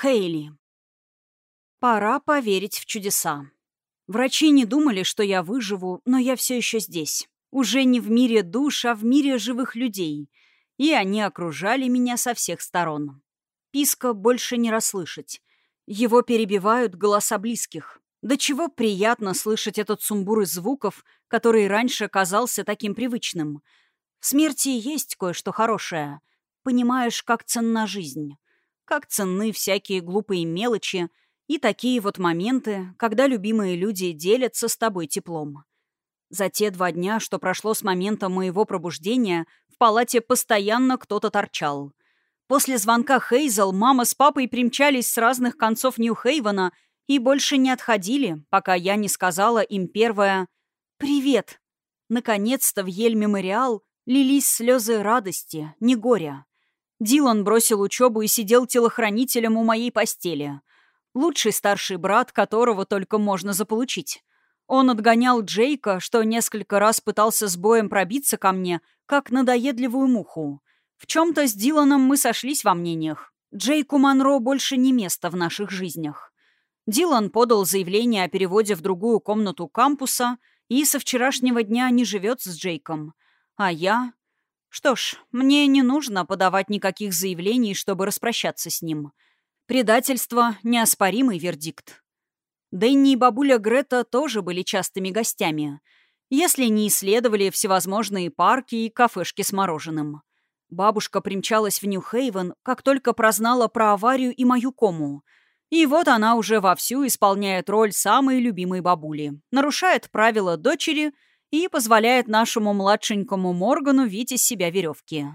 Хейли. Пора поверить в чудеса. Врачи не думали, что я выживу, но я все еще здесь. Уже не в мире душ, а в мире живых людей. И они окружали меня со всех сторон. Писка больше не расслышать. Его перебивают голоса близких. До чего приятно слышать этот сумбур из звуков, который раньше казался таким привычным. В смерти есть кое-что хорошее. Понимаешь, как ценна жизнь. Как ценны всякие глупые мелочи и такие вот моменты, когда любимые люди делятся с тобой теплом. За те два дня, что прошло с момента моего пробуждения, в палате постоянно кто-то торчал. После звонка Хейзел мама с папой примчались с разных концов Нью-Хейвена и больше не отходили, пока я не сказала им первое «Привет». Наконец-то в Ель-Мемориал лились слезы радости, не горя. Дилан бросил учебу и сидел телохранителем у моей постели. Лучший старший брат, которого только можно заполучить. Он отгонял Джейка, что несколько раз пытался с боем пробиться ко мне, как надоедливую муху. В чем-то с Диланом мы сошлись во мнениях. Джейку Монро больше не место в наших жизнях. Дилан подал заявление о переводе в другую комнату кампуса и со вчерашнего дня не живет с Джейком. А я... Что ж, мне не нужно подавать никаких заявлений, чтобы распрощаться с ним. Предательство — неоспоримый вердикт. Дэнни и бабуля Грета тоже были частыми гостями, если не исследовали всевозможные парки и кафешки с мороженым. Бабушка примчалась в Нью-Хейвен, как только прознала про аварию и мою кому. И вот она уже вовсю исполняет роль самой любимой бабули, нарушает правила дочери и позволяет нашему младшенькому Моргану видеть из себя веревки.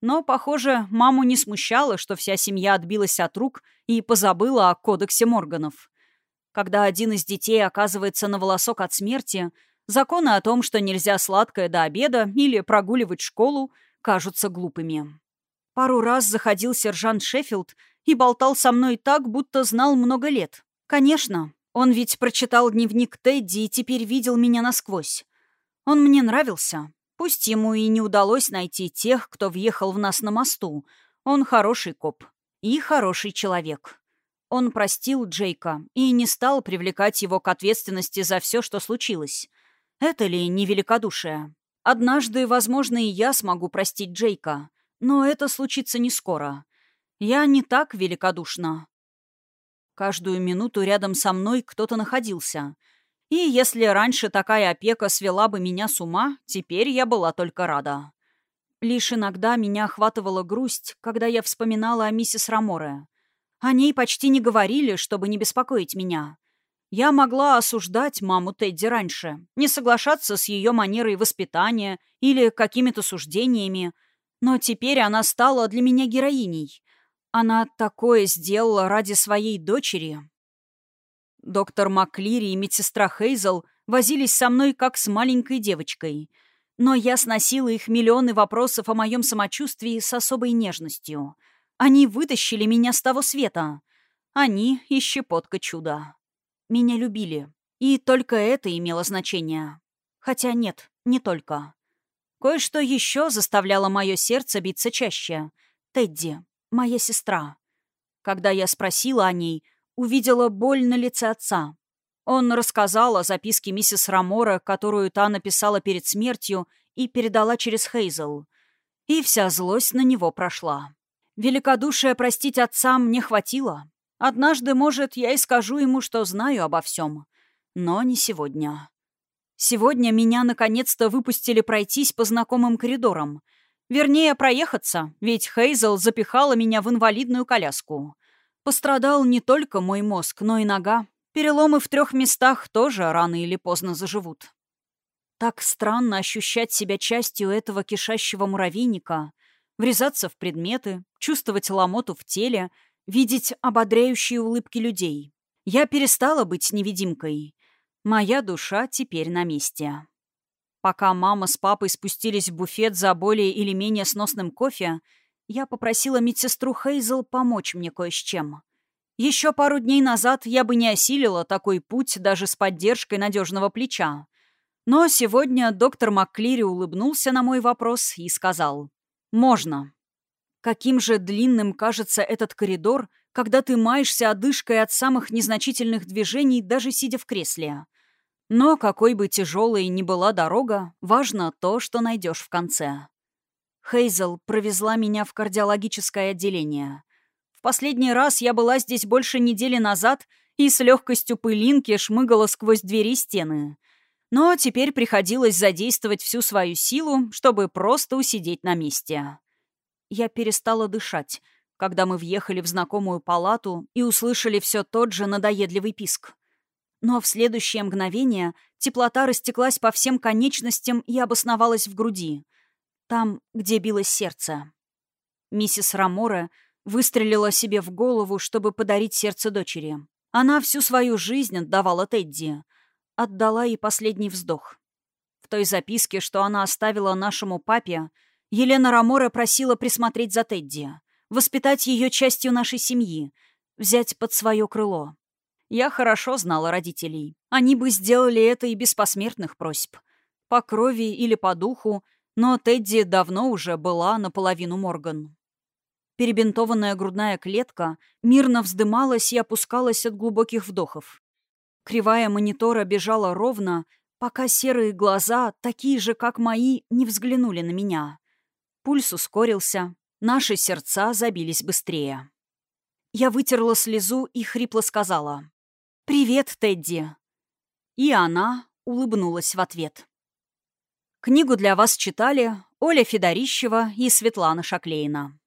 Но, похоже, маму не смущало, что вся семья отбилась от рук и позабыла о кодексе Морганов. Когда один из детей оказывается на волосок от смерти, законы о том, что нельзя сладкое до обеда или прогуливать школу – кажутся глупыми. Пару раз заходил сержант Шеффилд и болтал со мной так, будто знал много лет. Конечно, он ведь прочитал дневник Тедди и теперь видел меня насквозь. Он мне нравился. Пусть ему и не удалось найти тех, кто въехал в нас на мосту. Он хороший коп. И хороший человек. Он простил Джейка и не стал привлекать его к ответственности за все, что случилось. Это ли не великодушие? Однажды, возможно, и я смогу простить Джейка, но это случится не скоро. Я не так великодушна. Каждую минуту рядом со мной кто-то находился. И если раньше такая опека свела бы меня с ума, теперь я была только рада. Лишь иногда меня охватывала грусть, когда я вспоминала о миссис Раморе. О ней почти не говорили, чтобы не беспокоить меня. Я могла осуждать маму Тедди раньше, не соглашаться с ее манерой воспитания или какими-то суждениями, но теперь она стала для меня героиней. Она такое сделала ради своей дочери. Доктор Маклири и медсестра Хейзел возились со мной как с маленькой девочкой, но я сносила их миллионы вопросов о моем самочувствии с особой нежностью. Они вытащили меня с того света. Они и щепотка чуда. Меня любили. И только это имело значение. Хотя нет, не только. Кое-что еще заставляло мое сердце биться чаще. Тедди, моя сестра. Когда я спросила о ней, увидела боль на лице отца. Он рассказал о записке миссис Рамора, которую та написала перед смертью и передала через Хейзел. И вся злость на него прошла. Великодушие простить отца мне хватило. Однажды, может, я и скажу ему, что знаю обо всем. Но не сегодня. Сегодня меня наконец-то выпустили пройтись по знакомым коридорам. Вернее, проехаться, ведь Хейзел запихала меня в инвалидную коляску. Пострадал не только мой мозг, но и нога. Переломы в трех местах тоже рано или поздно заживут. Так странно ощущать себя частью этого кишащего муравейника, врезаться в предметы, чувствовать ломоту в теле — видеть ободряющие улыбки людей. Я перестала быть невидимкой. Моя душа теперь на месте. Пока мама с папой спустились в буфет за более или менее сносным кофе, я попросила медсестру Хейзел помочь мне кое с чем. Еще пару дней назад я бы не осилила такой путь даже с поддержкой надежного плеча. Но сегодня доктор МакКлири улыбнулся на мой вопрос и сказал «Можно». Каким же длинным кажется этот коридор, когда ты маешься одышкой от самых незначительных движений, даже сидя в кресле. Но какой бы тяжелой ни была дорога, важно то, что найдешь в конце. Хейзел провезла меня в кардиологическое отделение. Последний раз я была здесь больше недели назад и с легкостью пылинки шмыгала сквозь двери стены. Но теперь приходилось задействовать всю свою силу, чтобы просто усидеть на месте. Я перестала дышать, когда мы въехали в знакомую палату и услышали все тот же надоедливый писк. Но в следующее мгновение теплота растеклась по всем конечностям и обосновалась в груди. Там, где билось сердце. Миссис Рамора выстрелила себе в голову, чтобы подарить сердце дочери. Она всю свою жизнь отдавала Тедди. Отдала ей последний вздох. В той записке, что она оставила нашему папе, Елена Рамора просила присмотреть за Тедди, воспитать ее частью нашей семьи, взять под свое крыло. Я хорошо знала родителей. Они бы сделали это и без посмертных просьб. По крови или по духу, но Тедди давно уже была наполовину Морган. Перебинтованная грудная клетка мирно вздымалась и опускалась от глубоких вдохов. Кривая монитора бежала ровно, пока серые глаза, такие же, как мои, не взглянули на меня. Пульс ускорился, наши сердца забились быстрее. Я вытерла слезу и хрипло сказала. «Привет, Тедди!» И она улыбнулась в ответ. Книгу для вас читали Оля Федорищева и Светлана Шаклейна.